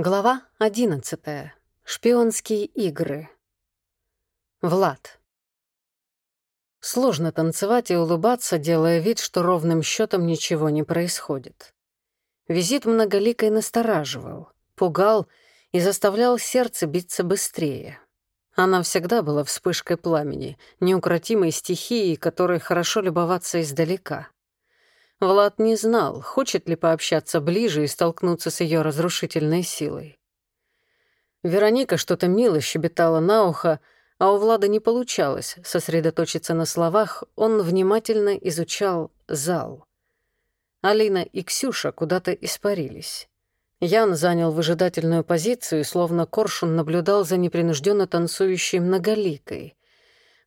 Глава одиннадцатая. Шпионские игры. Влад. Сложно танцевать и улыбаться, делая вид, что ровным счетом ничего не происходит. Визит многоликой настораживал, пугал и заставлял сердце биться быстрее. Она всегда была вспышкой пламени, неукротимой стихией, которой хорошо любоваться издалека. Влад не знал, хочет ли пообщаться ближе и столкнуться с ее разрушительной силой. Вероника что-то мило щебетала на ухо, а у Влада не получалось сосредоточиться на словах, он внимательно изучал зал. Алина и Ксюша куда-то испарились. Ян занял выжидательную позицию, словно коршун наблюдал за непринужденно танцующей многоликой.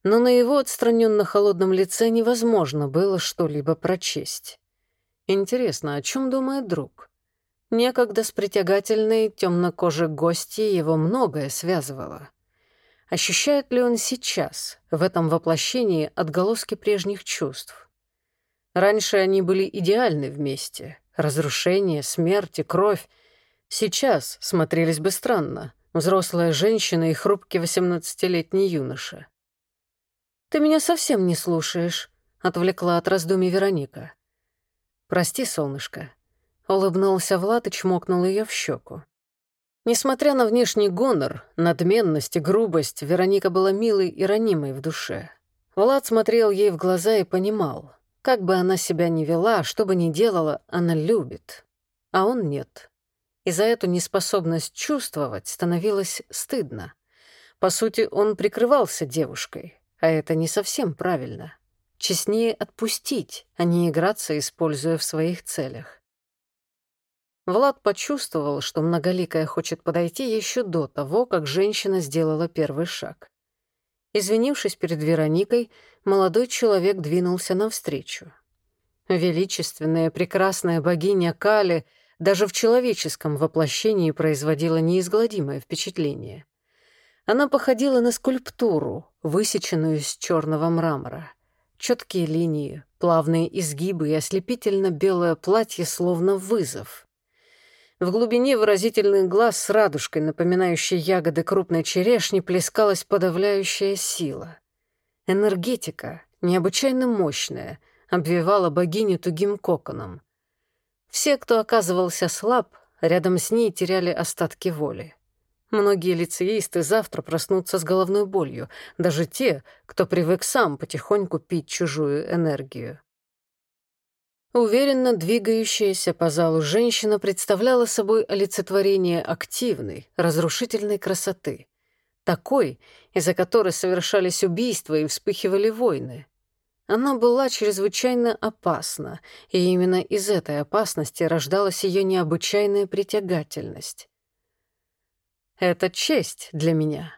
Но на его отстраненно холодном лице невозможно было что-либо прочесть. Интересно, о чем думает друг? Некогда с притягательной темнокожей гостьей его многое связывало. Ощущает ли он сейчас, в этом воплощении, отголоски прежних чувств? Раньше они были идеальны вместе. Разрушение, смерть и кровь. Сейчас смотрелись бы странно. Взрослая женщина и хрупкий восемнадцатилетний юноша. «Ты меня совсем не слушаешь», — отвлекла от раздумий Вероника. «Прости, солнышко». Улыбнулся Влад и чмокнул ее в щеку. Несмотря на внешний гонор, надменность и грубость, Вероника была милой и ранимой в душе. Влад смотрел ей в глаза и понимал, как бы она себя ни вела, что бы ни делала, она любит. А он нет. И за эту неспособность чувствовать становилось стыдно. По сути, он прикрывался девушкой, а это не совсем правильно. Честнее отпустить, а не играться, используя в своих целях. Влад почувствовал, что многоликая хочет подойти еще до того, как женщина сделала первый шаг. Извинившись перед Вероникой, молодой человек двинулся навстречу. Величественная, прекрасная богиня Кали даже в человеческом воплощении производила неизгладимое впечатление. Она походила на скульптуру, высеченную из черного мрамора. Четкие линии, плавные изгибы и ослепительно белое платье словно вызов. В глубине выразительных глаз с радужкой, напоминающей ягоды крупной черешни, плескалась подавляющая сила. Энергетика, необычайно мощная, обвивала богиню тугим коконом. Все, кто оказывался слаб, рядом с ней теряли остатки воли. Многие лицеисты завтра проснутся с головной болью, даже те, кто привык сам потихоньку пить чужую энергию. Уверенно двигающаяся по залу женщина представляла собой олицетворение активной, разрушительной красоты. Такой, из-за которой совершались убийства и вспыхивали войны. Она была чрезвычайно опасна, и именно из этой опасности рождалась ее необычайная притягательность. Это честь для меня».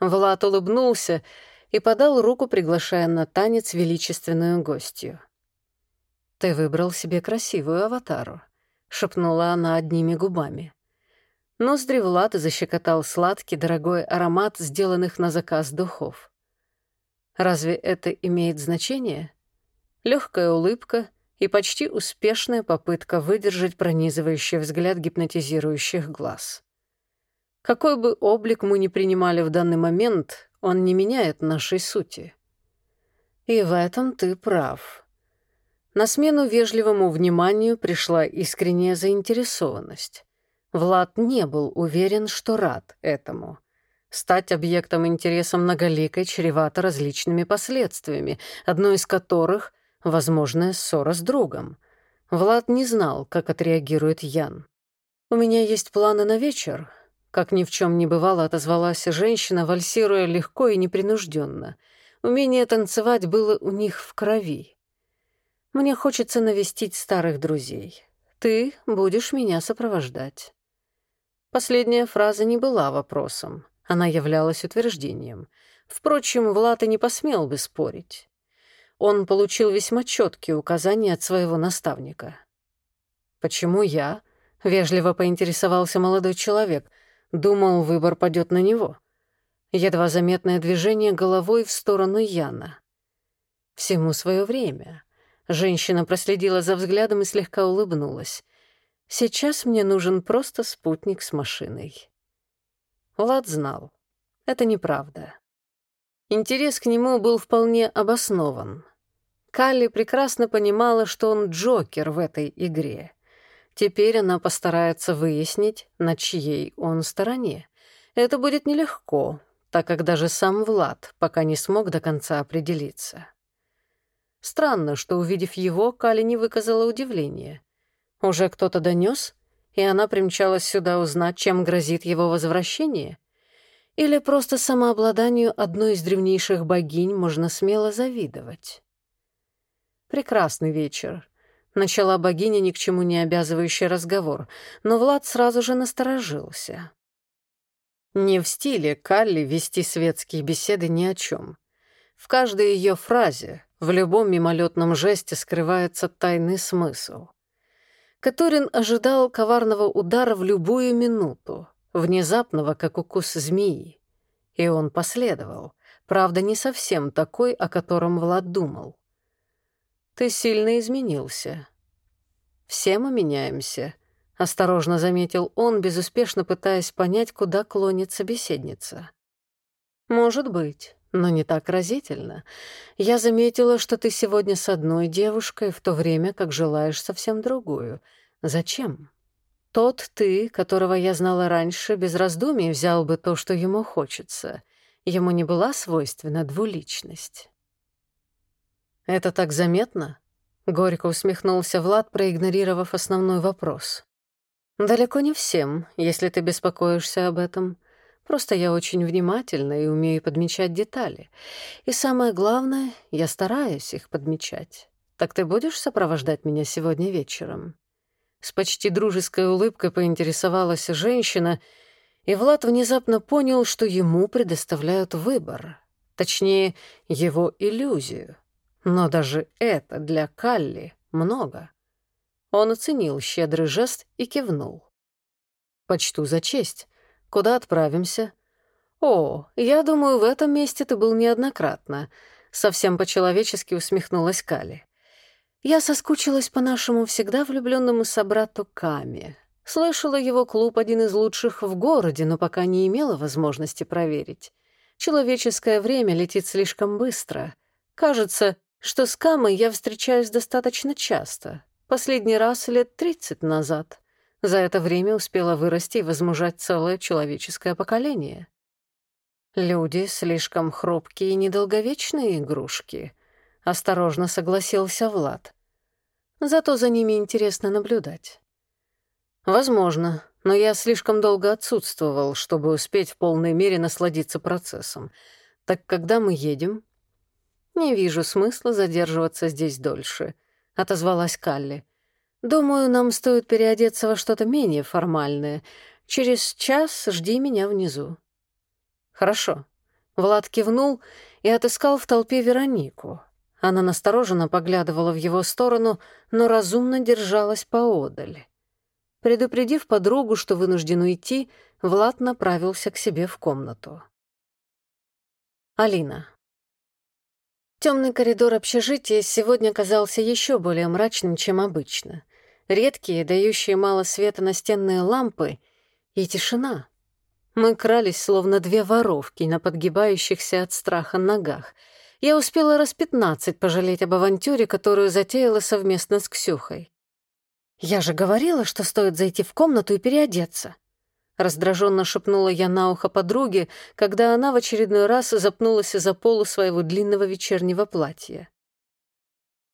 Влад улыбнулся и подал руку, приглашая на танец величественную гостью. «Ты выбрал себе красивую аватару», — шепнула она одними губами. Ноздри Влада защекотал сладкий, дорогой аромат сделанных на заказ духов. Разве это имеет значение? Легкая улыбка и почти успешная попытка выдержать пронизывающий взгляд гипнотизирующих глаз. Какой бы облик мы ни принимали в данный момент, он не меняет нашей сути. И в этом ты прав. На смену вежливому вниманию пришла искренняя заинтересованность. Влад не был уверен, что рад этому. Стать объектом интереса многоликой чревато различными последствиями, одно из которых — возможная ссора с другом. Влад не знал, как отреагирует Ян. «У меня есть планы на вечер», как ни в чем не бывало, отозвалась женщина, вальсируя легко и непринужденно. Умение танцевать было у них в крови. «Мне хочется навестить старых друзей. Ты будешь меня сопровождать». Последняя фраза не была вопросом. Она являлась утверждением. Впрочем, Влад и не посмел бы спорить. Он получил весьма четкие указания от своего наставника. «Почему я?» — вежливо поинтересовался молодой человек — Думал, выбор падет на него. Едва заметное движение головой в сторону Яна. Всему свое время. Женщина проследила за взглядом и слегка улыбнулась. Сейчас мне нужен просто спутник с машиной. Влад знал. Это неправда. Интерес к нему был вполне обоснован. Калли прекрасно понимала, что он Джокер в этой игре. Теперь она постарается выяснить, на чьей он стороне. Это будет нелегко, так как даже сам Влад пока не смог до конца определиться. Странно, что, увидев его, Кали не выказала удивления. Уже кто-то донес, и она примчалась сюда узнать, чем грозит его возвращение? Или просто самообладанию одной из древнейших богинь можно смело завидовать? Прекрасный вечер. Начала богиня ни к чему не обязывающий разговор, но Влад сразу же насторожился. Не в стиле Калли вести светские беседы ни о чем. В каждой ее фразе, в любом мимолетном жесте скрывается тайный смысл. Катурин ожидал коварного удара в любую минуту, внезапного, как укус змеи. И он последовал, правда, не совсем такой, о котором Влад думал. «Ты сильно изменился». «Все мы меняемся», — осторожно заметил он, безуспешно пытаясь понять, куда клонит собеседница. «Может быть, но не так разительно. Я заметила, что ты сегодня с одной девушкой, в то время как желаешь совсем другую. Зачем?» Тот ты, которого я знала раньше, без раздумий взял бы то, что ему хочется. Ему не была свойственна двуличность. «Это так заметно?» — горько усмехнулся Влад, проигнорировав основной вопрос. «Далеко не всем, если ты беспокоишься об этом. Просто я очень внимательна и умею подмечать детали. И самое главное, я стараюсь их подмечать. Так ты будешь сопровождать меня сегодня вечером?» С почти дружеской улыбкой поинтересовалась женщина, и Влад внезапно понял, что ему предоставляют выбор. Точнее, его иллюзию. Но даже это для Калли много. Он оценил щедрый жест и кивнул. «Почту за честь. Куда отправимся?» «О, я думаю, в этом месте ты был неоднократно», — совсем по-человечески усмехнулась Калли. Я соскучилась по нашему всегда влюбленному собрату Каме. Слышала, его клуб один из лучших в городе, но пока не имела возможности проверить. Человеческое время летит слишком быстро. Кажется, что с Камой я встречаюсь достаточно часто. Последний раз лет тридцать назад. За это время успела вырасти и возмужать целое человеческое поколение. Люди слишком хрупкие и недолговечные игрушки —— осторожно согласился Влад. «Зато за ними интересно наблюдать». «Возможно, но я слишком долго отсутствовал, чтобы успеть в полной мере насладиться процессом. Так когда мы едем?» «Не вижу смысла задерживаться здесь дольше», — отозвалась Калли. «Думаю, нам стоит переодеться во что-то менее формальное. Через час жди меня внизу». «Хорошо». Влад кивнул и отыскал в толпе Веронику. Она настороженно поглядывала в его сторону, но разумно держалась поодаль. Предупредив подругу, что вынужден уйти, Влад направился к себе в комнату. Алина. Темный коридор общежития сегодня казался еще более мрачным, чем обычно. Редкие, дающие мало света настенные лампы и тишина. Мы крались, словно две воровки на подгибающихся от страха ногах — я успела раз пятнадцать пожалеть об авантюре, которую затеяла совместно с Ксюхой. «Я же говорила, что стоит зайти в комнату и переодеться», Раздраженно шепнула я на ухо подруге, когда она в очередной раз запнулась за полу своего длинного вечернего платья.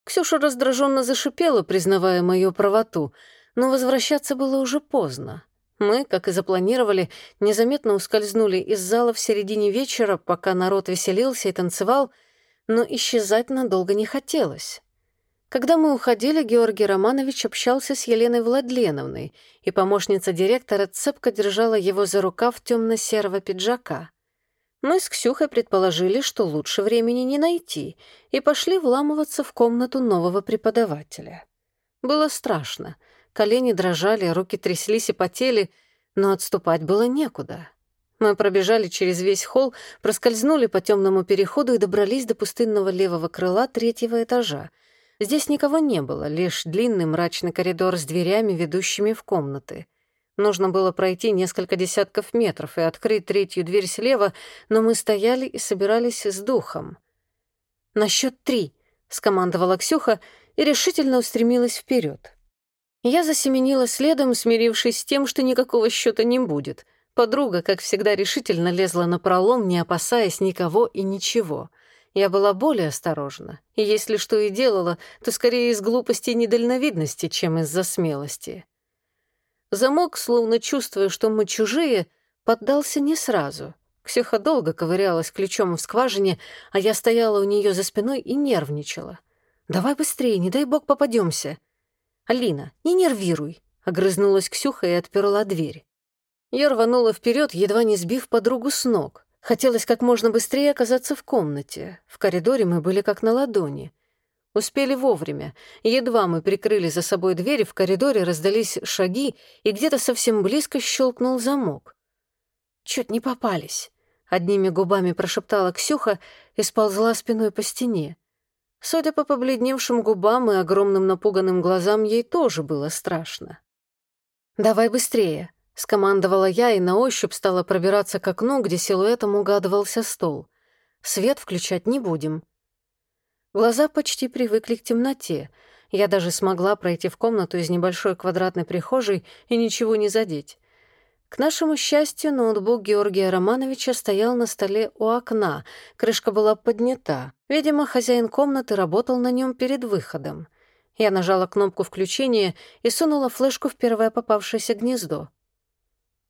Ксюша раздраженно зашипела, признавая мою правоту, но возвращаться было уже поздно. Мы, как и запланировали, незаметно ускользнули из зала в середине вечера, пока народ веселился и танцевал — но исчезать надолго не хотелось. Когда мы уходили, Георгий Романович общался с Еленой Владленовной, и помощница директора цепко держала его за рукав темно-серого пиджака. Мы с Ксюхой предположили, что лучше времени не найти, и пошли вламываться в комнату нового преподавателя. Было страшно. Колени дрожали, руки тряслись и потели, но отступать было некуда. Мы пробежали через весь холл, проскользнули по темному переходу и добрались до пустынного левого крыла третьего этажа. Здесь никого не было, лишь длинный мрачный коридор с дверями, ведущими в комнаты. Нужно было пройти несколько десятков метров и открыть третью дверь слева, но мы стояли и собирались с духом. «На счет три», — скомандовала Ксюха и решительно устремилась вперед. Я засеменила следом, смирившись с тем, что никакого счета не будет. Подруга, как всегда, решительно лезла на пролом, не опасаясь никого и ничего. Я была более осторожна, и если что и делала, то скорее из глупости и недальновидности, чем из-за смелости. Замок, словно чувствуя, что мы чужие, поддался не сразу. Ксюха долго ковырялась ключом в скважине, а я стояла у нее за спиной и нервничала. «Давай быстрее, не дай бог попадемся. «Алина, не нервируй», — огрызнулась Ксюха и отперла дверь. Я рванула вперед, едва не сбив подругу с ног. Хотелось как можно быстрее оказаться в комнате. В коридоре мы были как на ладони. Успели вовремя. Едва мы прикрыли за собой дверь, в коридоре раздались шаги, и где-то совсем близко щелкнул замок. Чуть не попались. Одними губами прошептала Ксюха и сползла спиной по стене. Судя по побледневшим губам и огромным напуганным глазам, ей тоже было страшно. «Давай быстрее», — скомандовала я и на ощупь стала пробираться к окну, где силуэтом угадывался стол. «Свет включать не будем». Глаза почти привыкли к темноте. Я даже смогла пройти в комнату из небольшой квадратной прихожей и ничего не задеть. К нашему счастью, ноутбук Георгия Романовича стоял на столе у окна, крышка была поднята. Видимо, хозяин комнаты работал на нем перед выходом. Я нажала кнопку включения и сунула флешку в первое попавшееся гнездо.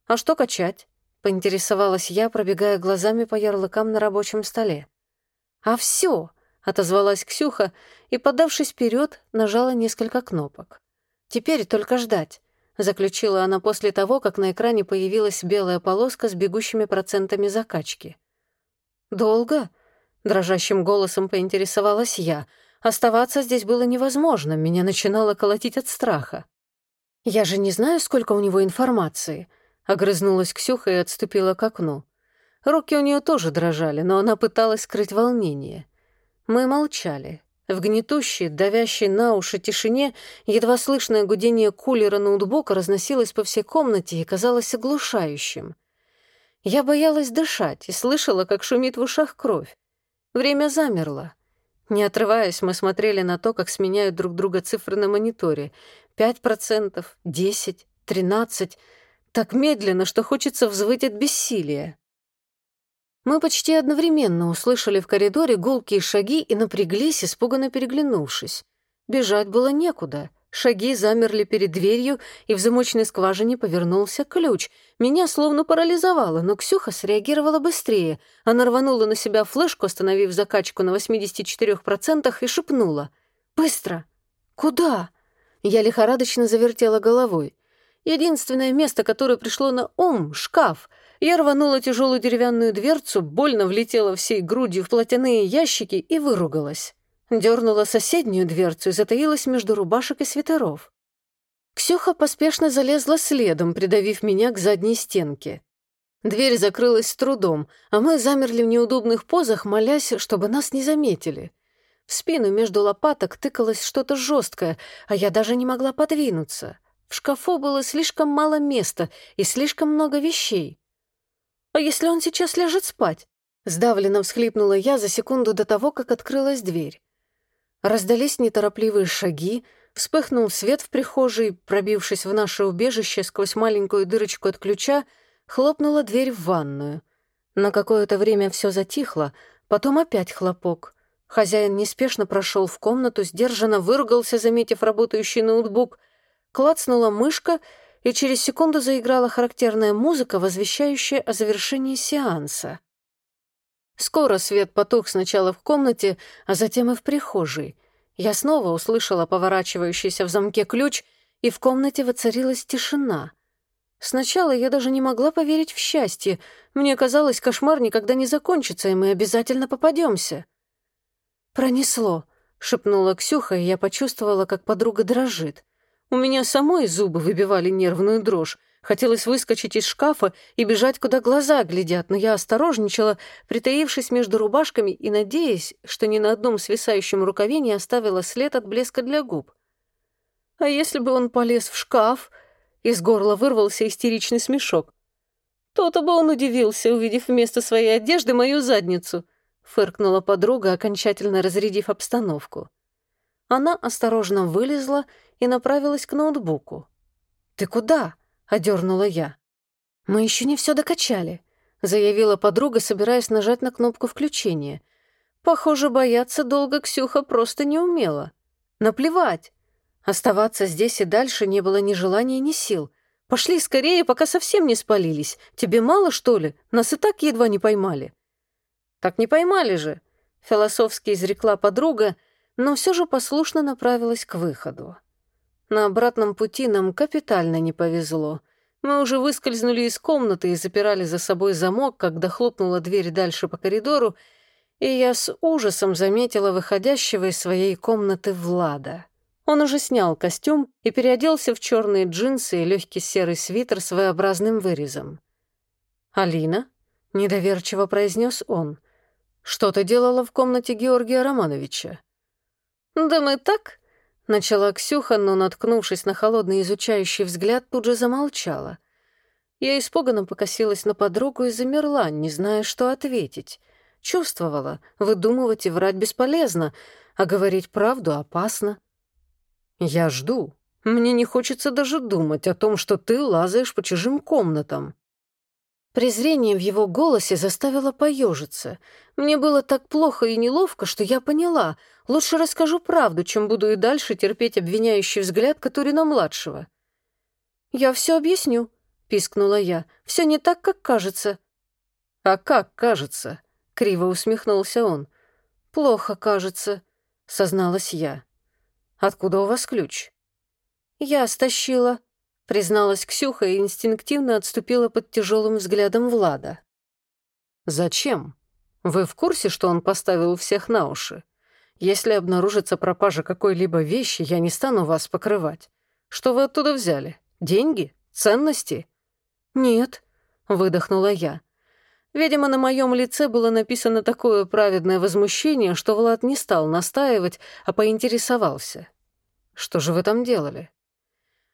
«А что качать?» — поинтересовалась я, пробегая глазами по ярлыкам на рабочем столе. «А все!» — отозвалась Ксюха и, подавшись вперед, нажала несколько кнопок. «Теперь только ждать», — заключила она после того, как на экране появилась белая полоска с бегущими процентами закачки. «Долго?» — дрожащим голосом поинтересовалась я. Оставаться здесь было невозможно, меня начинало колотить от страха. «Я же не знаю, сколько у него информации», — огрызнулась Ксюха и отступила к окну. Руки у нее тоже дрожали, но она пыталась скрыть волнение. Мы молчали. В гнетущей, давящей на уши тишине едва слышное гудение кулера ноутбука разносилось по всей комнате и казалось оглушающим. Я боялась дышать и слышала, как шумит в ушах кровь. Время замерло. Не отрываясь, мы смотрели на то, как сменяют друг друга цифры на мониторе. Пять процентов, десять, тринадцать. Так медленно, что хочется взвыть от бессилия. Мы почти одновременно услышали в коридоре гулкие шаги и напряглись, испуганно переглянувшись. Бежать было некуда. Шаги замерли перед дверью, и в замочной скважине повернулся ключ. Меня словно парализовало, но Ксюха среагировала быстрее. Она рванула на себя флешку, остановив закачку на 84% и шепнула. «Быстро!» «Куда?» Я лихорадочно завертела головой. Единственное место, которое пришло на ум — шкаф. Я рванула тяжелую деревянную дверцу, больно влетела всей грудью в платяные ящики и выругалась. Дернула соседнюю дверцу и затаилась между рубашек и свитеров. Ксюха поспешно залезла следом, придавив меня к задней стенке. Дверь закрылась с трудом, а мы замерли в неудобных позах, молясь, чтобы нас не заметили. В спину между лопаток тыкалось что-то жесткое, а я даже не могла подвинуться. В шкафу было слишком мало места и слишком много вещей. «А если он сейчас ляжет спать?» Сдавленно всхлипнула я за секунду до того, как открылась дверь. Раздались неторопливые шаги, вспыхнул свет в прихожей, пробившись в наше убежище сквозь маленькую дырочку от ключа, хлопнула дверь в ванную. На какое-то время все затихло, потом опять хлопок. Хозяин неспешно прошел в комнату, сдержанно выругался, заметив работающий ноутбук — клацнула мышка, и через секунду заиграла характерная музыка, возвещающая о завершении сеанса. Скоро свет потух сначала в комнате, а затем и в прихожей. Я снова услышала поворачивающийся в замке ключ, и в комнате воцарилась тишина. Сначала я даже не могла поверить в счастье. Мне казалось, кошмар никогда не закончится, и мы обязательно попадемся. «Пронесло», — шепнула Ксюха, и я почувствовала, как подруга дрожит. У меня самой зубы выбивали нервную дрожь. Хотелось выскочить из шкафа и бежать, куда глаза глядят, но я осторожничала, притаившись между рубашками и надеясь, что ни на одном свисающем рукаве не оставила след от блеска для губ. А если бы он полез в шкаф? Из горла вырвался истеричный смешок. То-то бы он удивился, увидев вместо своей одежды мою задницу, фыркнула подруга, окончательно разрядив обстановку. Она осторожно вылезла и направилась к ноутбуку. «Ты куда?» — одернула я. «Мы еще не все докачали», — заявила подруга, собираясь нажать на кнопку включения. Похоже, бояться долго Ксюха просто не умела. Наплевать. Оставаться здесь и дальше не было ни желания, ни сил. Пошли скорее, пока совсем не спалились. Тебе мало, что ли? Нас и так едва не поймали. Так не поймали же, философски изрекла подруга, но все же послушно направилась к выходу. На обратном пути нам капитально не повезло. Мы уже выскользнули из комнаты и запирали за собой замок, когда хлопнула дверь дальше по коридору, и я с ужасом заметила выходящего из своей комнаты Влада. Он уже снял костюм и переоделся в черные джинсы и легкий серый свитер с V-образным вырезом. «Алина?» — недоверчиво произнес он. «Что ты делала в комнате Георгия Романовича?» «Да мы так», Начала Ксюха, но, наткнувшись на холодный изучающий взгляд, тут же замолчала. Я испуганно покосилась на подругу и замерла, не зная, что ответить. Чувствовала, выдумывать и врать бесполезно, а говорить правду опасно. «Я жду. Мне не хочется даже думать о том, что ты лазаешь по чужим комнатам». Презрение в его голосе заставило поежиться. Мне было так плохо и неловко, что я поняла. Лучше расскажу правду, чем буду и дальше терпеть обвиняющий взгляд Катурина-младшего. «Я все объясню», — пискнула я. «Все не так, как кажется». «А как кажется?» — криво усмехнулся он. «Плохо кажется», — созналась я. «Откуда у вас ключ?» «Я стащила», призналась Ксюха и инстинктивно отступила под тяжелым взглядом Влада. «Зачем? Вы в курсе, что он поставил всех на уши? Если обнаружится пропажа какой-либо вещи, я не стану вас покрывать. Что вы оттуда взяли? Деньги? Ценности?» «Нет», — выдохнула я. Видимо, на моем лице было написано такое праведное возмущение, что Влад не стал настаивать, а поинтересовался. «Что же вы там делали?»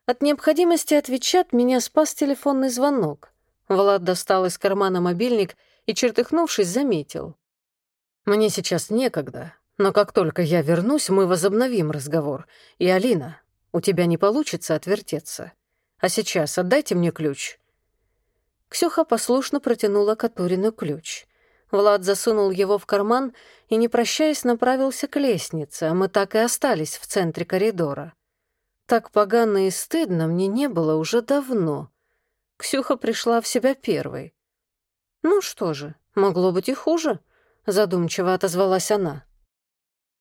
От необходимости отвечать меня спас телефонный звонок. Влад достал из кармана мобильник и, чертыхнувшись, заметил. «Мне сейчас некогда, но как только я вернусь, мы возобновим разговор. И, Алина, у тебя не получится отвертеться. А сейчас отдайте мне ключ». Ксюха послушно протянула Катурину ключ. Влад засунул его в карман и, не прощаясь, направился к лестнице, а мы так и остались в центре коридора. Так погано и стыдно мне не было уже давно. Ксюха пришла в себя первой. «Ну что же, могло быть и хуже», — задумчиво отозвалась она.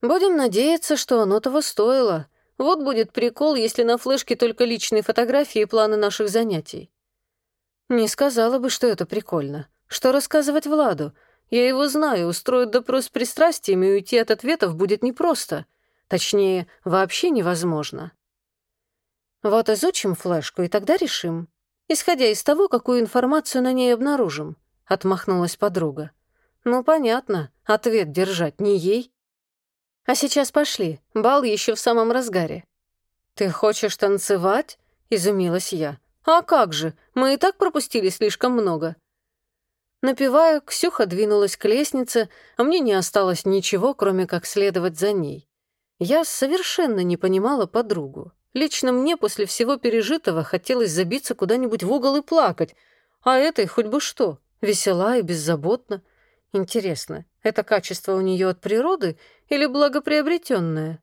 «Будем надеяться, что оно того стоило. Вот будет прикол, если на флешке только личные фотографии и планы наших занятий». «Не сказала бы, что это прикольно. Что рассказывать Владу? Я его знаю, устроить допрос с пристрастиями и уйти от ответов будет непросто. Точнее, вообще невозможно». Вот изучим флешку, и тогда решим. Исходя из того, какую информацию на ней обнаружим, — отмахнулась подруга. Ну, понятно, ответ держать не ей. А сейчас пошли, бал еще в самом разгаре. Ты хочешь танцевать? — изумилась я. А как же, мы и так пропустили слишком много. Напевая, Ксюха двинулась к лестнице, а мне не осталось ничего, кроме как следовать за ней. Я совершенно не понимала подругу. Лично мне после всего пережитого хотелось забиться куда-нибудь в угол и плакать, а этой хоть бы что, весела и беззаботна. Интересно, это качество у нее от природы или благоприобретенное?